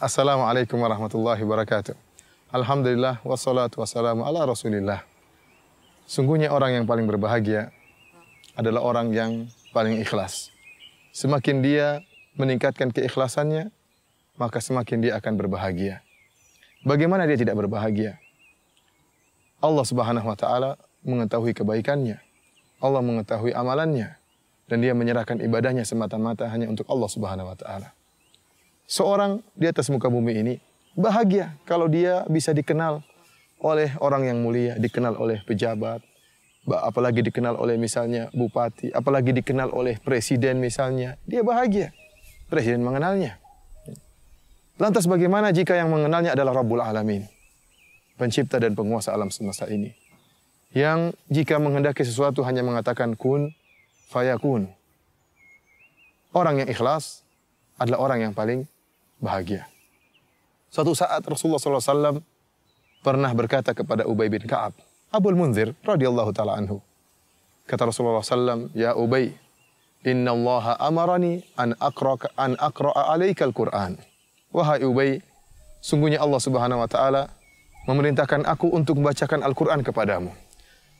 Assalamualaikum warahmatullahi wabarakatuh. Alhamdulillah wassalatu wassalamu ala Rasulillah. Sungguhnya orang yang paling berbahagia adalah orang yang paling ikhlas. Semakin dia meningkatkan keikhlasannya, maka semakin dia akan berbahagia. Bagaimana dia tidak berbahagia? Allah Subhanahu wa taala mengetahui kebaikannya. Allah mengetahui amalannya dan dia menyerahkan ibadahnya semata-mata hanya untuk Allah Subhanahu wa taala. Seorang di atas muka bumi ini bahagia kalau dia bisa dikenal oleh orang yang mulia, dikenal oleh pejabat, apalagi dikenal oleh misalnya bupati, apalagi dikenal oleh presiden misalnya, dia bahagia. Presiden mengenalnya. Lantas bagaimana jika yang mengenalnya adalah Rabbul Alamin? Pencipta dan penguasa alam semesta ini. Yang jika menghendaki sesuatu hanya mengatakan kun, fayakun. Orang yang ikhlas adalah orang yang paling bahagia. Suatu saat Rasulullah SAW pernah berkata kepada Ubay bin Ka'ab, Abul Munzir radhiyallahu taala anhu. Kata Rasulullah SAW, Ya Ubay, Inna Allah amarani an aqra an aqra'a alaika al-Qur'an. Wahai Ubay, sungguhnya Allah Subhanahu wa taala memerintahkan aku untuk membacakan Al-Qur'an kepadamu.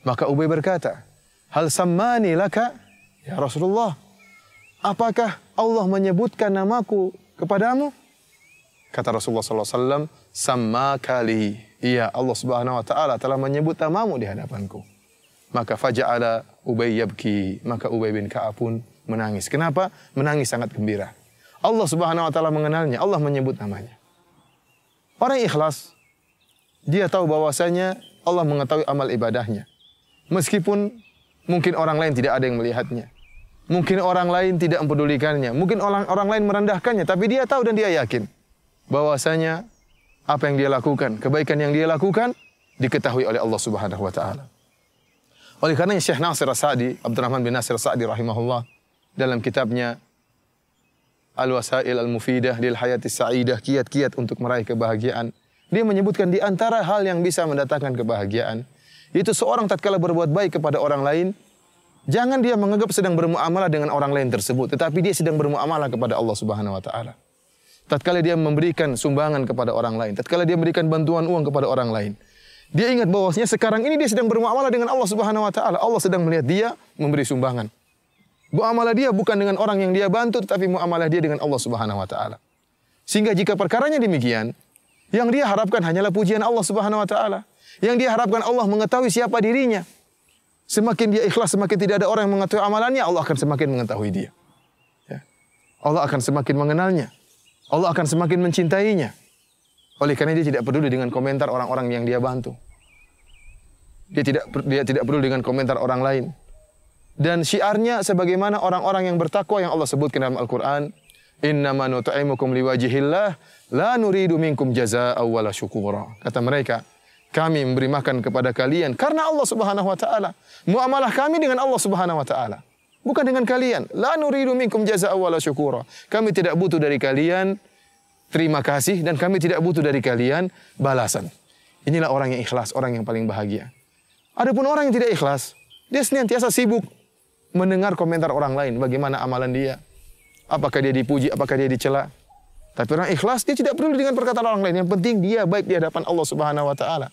Maka Ubay berkata, "Hal sammani laka?" Ya Rasulullah, apakah Allah menyebutkan namaku kepadamu? Kata Rasulullah SAW, Sama kali. Iya, Allah Subhanahu Wa Taala telah menyebut namamu di hadapanku. Maka faja'ala Ubay yabki. Maka Ubay bin Ka'ab pun menangis. Kenapa? Menangis sangat gembira. Allah Subhanahu wa taala mengenalnya, Allah menyebut namanya. Orang ikhlas, dia tahu bahwasanya Allah mengetahui amal ibadahnya. Meskipun mungkin orang lain tidak ada yang melihatnya. Mungkin orang lain tidak mempedulikannya. Mungkin orang orang lain merendahkannya, tapi dia tahu dan dia yakin bahwasanya apa yang dia lakukan, kebaikan yang dia lakukan diketahui oleh Allah Subhanahu wa taala. Oleh karena Syekh Nasir As-Sa'di, Abdurrahman bin Nasir As-Sa'di rahimahullah dalam kitabnya Al-Wasail Al-Mufidah lil Hayati Sa'idah, kiat-kiat untuk meraih kebahagiaan. Dia menyebutkan di antara hal yang bisa mendatangkan kebahagiaan, itu seorang tatkala berbuat baik kepada orang lain, jangan dia menganggap sedang bermuamalah dengan orang lain tersebut, tetapi dia sedang bermuamalah kepada Allah Subhanahu wa taala. Tatkala dia memberikan sumbangan kepada orang lain, tatkala dia memberikan bantuan uang kepada orang lain, dia ingat bahwasanya sekarang ini dia sedang bermuamalah dengan Allah Subhanahu wa taala. Allah sedang melihat dia memberi sumbangan. Muamalah dia bukan dengan orang yang dia bantu tetapi muamalah dia dengan Allah Subhanahu wa taala. Sehingga jika perkaranya demikian, yang dia harapkan hanyalah pujian Allah Subhanahu wa taala. Yang dia harapkan Allah mengetahui siapa dirinya. Semakin dia ikhlas, semakin tidak ada orang yang mengetahui amalannya, Allah akan semakin mengetahui dia. Ya. Allah akan semakin mengenalnya. Allah akan semakin mencintainya. Oleh karena dia tidak peduli dengan komentar orang-orang yang dia bantu. Dia tidak dia tidak peduli dengan komentar orang lain dan syiarnya sebagaimana orang-orang yang bertakwa yang Allah sebutkan dalam Al-Qur'an, "Innama nut'imukum liwajhillah la nuridu minkum jazaa'an wala syukura." Kata mereka, kami memberi makan kepada kalian karena Allah Subhanahu wa taala. Muamalah kami dengan Allah Subhanahu wa taala. Bukan dengan kalian. La nuridu minkum jazaa'an wala syukura. Kami tidak butuh dari kalian terima kasih dan kami tidak butuh dari kalian balasan. Inilah orang yang ikhlas, orang yang paling bahagia. Adapun orang yang tidak ikhlas, dia senantiasa sibuk mendengar komentar orang lain, bagaimana amalan dia. Apakah dia dipuji, apakah dia dicela. Tapi orang ikhlas, dia tidak peduli dengan perkataan orang lain. Yang penting dia baik di hadapan Allah Subhanahu wa taala.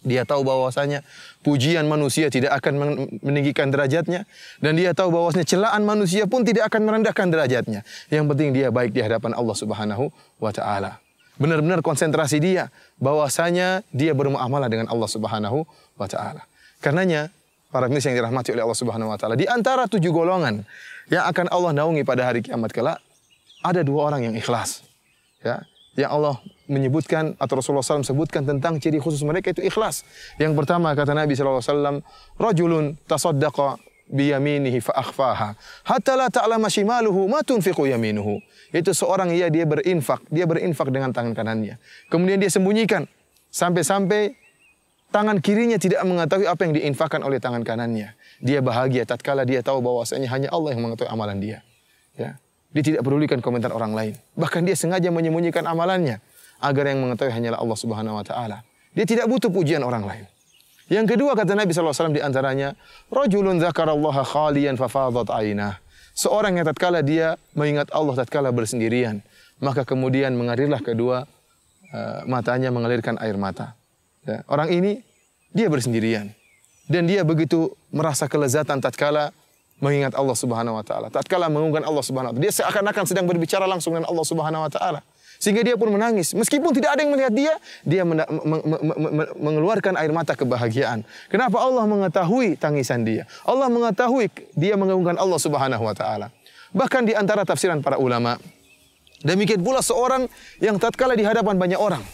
Dia tahu bahwasanya pujian manusia tidak akan meninggikan derajatnya dan dia tahu bahwasanya celaan manusia pun tidak akan merendahkan derajatnya. Yang penting dia baik di hadapan Allah Subhanahu wa taala. Benar-benar konsentrasi dia bahwasanya dia bermuamalah dengan Allah Subhanahu wa taala. Karenanya para pemirsa yang dirahmati oleh Allah Subhanahu wa taala. Di antara tujuh golongan yang akan Allah naungi pada hari kiamat kelak, ada dua orang yang ikhlas. Ya, yang Allah menyebutkan atau Rasulullah SAW sebutkan tentang ciri khusus mereka itu ikhlas. Yang pertama kata Nabi SAW, rajulun tasaddaqa biyaminihi fa akhfaha hatta la ta'lama shimaluhu ma tunfiqu yaminuhu. Itu seorang ya dia berinfak, dia berinfak dengan tangan kanannya. Kemudian dia sembunyikan sampai-sampai Tangan kirinya tidak mengetahui apa yang diinfakkan oleh tangan kanannya. Dia bahagia tatkala dia tahu bahwasanya hanya Allah yang mengetahui amalan dia. Ya. Dia tidak pedulikan komentar orang lain. Bahkan dia sengaja menyembunyikan amalannya agar yang mengetahui hanyalah Allah Subhanahu wa taala. Dia tidak butuh pujian orang lain. Yang kedua kata Nabi SAW di antaranya, Rajulun zakarallaha khaliyan fafadat ainah. Seorang yang tatkala dia mengingat Allah tatkala bersendirian, maka kemudian mengalirlah kedua uh, matanya mengalirkan air mata. Ya, orang ini dia bersendirian dan dia begitu merasa kelezatan tatkala mengingat Allah Subhanahu wa taala. Tatkala mengungkan Allah Subhanahu wa taala, dia seakan-akan sedang berbicara langsung dengan Allah Subhanahu wa taala. Sehingga dia pun menangis. Meskipun tidak ada yang melihat dia, dia mengeluarkan air mata kebahagiaan. Kenapa Allah mengetahui tangisan dia? Allah mengetahui dia mengagungkan Allah Subhanahu wa taala. Bahkan di antara tafsiran para ulama, demikian pula seorang yang tatkala di hadapan banyak orang.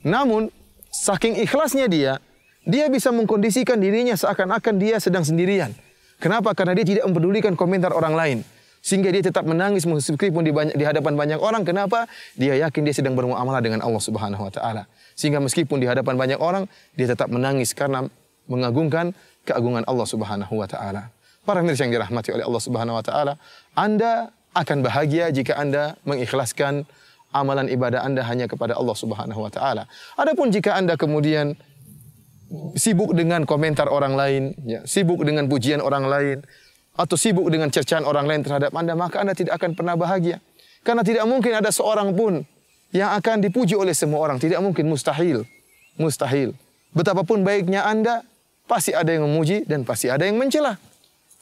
Namun saking ikhlasnya dia, dia bisa mengkondisikan dirinya seakan-akan dia sedang sendirian. Kenapa? Karena dia tidak mempedulikan komentar orang lain. Sehingga dia tetap menangis meskipun di, banyak, di hadapan banyak orang. Kenapa? Dia yakin dia sedang bermuamalah dengan Allah Subhanahu wa taala. Sehingga meskipun di hadapan banyak orang, dia tetap menangis karena mengagungkan keagungan Allah Subhanahu wa taala. Para mirsa yang dirahmati oleh Allah Subhanahu wa taala, Anda akan bahagia jika Anda mengikhlaskan amalan ibadah Anda hanya kepada Allah Subhanahu wa taala. Adapun jika Anda kemudian sibuk dengan komentar orang lain, ya, sibuk dengan pujian orang lain, atau sibuk dengan cercaan orang lain terhadap Anda, maka Anda tidak akan pernah bahagia. Karena tidak mungkin ada seorang pun yang akan dipuji oleh semua orang. Tidak mungkin, mustahil. Mustahil. Betapapun baiknya Anda, pasti ada yang memuji dan pasti ada yang mencela.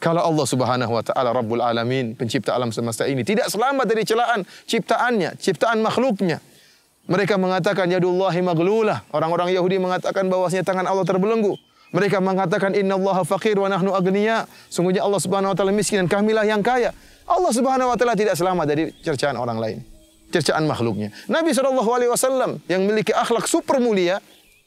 Kalau Allah Subhanahu wa taala Rabbul Alamin, pencipta alam semesta ini tidak selamat dari celaan ciptaannya, ciptaan makhluknya. Mereka mengatakan yadullahi maglulah. Orang-orang Yahudi mengatakan bahwasanya tangan Allah terbelenggu. Mereka mengatakan Inna Allah fakir wa nahnu agniya. Sungguhnya Allah Subhanahu wa taala miskin dan kamilah yang kaya. Allah Subhanahu wa taala tidak selamat dari cercaan orang lain. Cercaan makhluknya. Nabi Shallallahu alaihi wasallam yang memiliki akhlak super mulia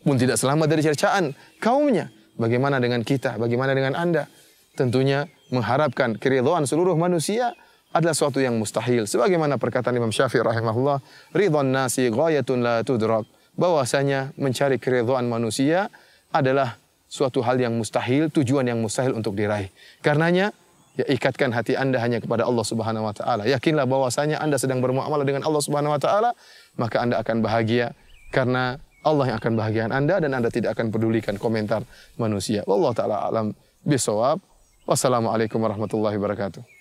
pun tidak selamat dari cercaan kaumnya. Bagaimana dengan kita? Bagaimana dengan Anda? Tentunya mengharapkan keridhaan seluruh manusia adalah suatu yang mustahil. Sebagaimana perkataan Imam Syafi'i rahimahullah, ridwan nasi ghayatun la tudrak. Bahwasanya mencari keridhaan manusia adalah suatu hal yang mustahil, tujuan yang mustahil untuk diraih. Karenanya, ya ikatkan hati Anda hanya kepada Allah Subhanahu wa taala. Yakinlah bahwasanya Anda sedang bermuamalah dengan Allah Subhanahu wa taala, maka Anda akan bahagia karena Allah yang akan bahagiakan Anda dan Anda tidak akan pedulikan komentar manusia. Wallahu taala alam bisawab. Wassalamualaikum warahmatullahi wabarakatuh.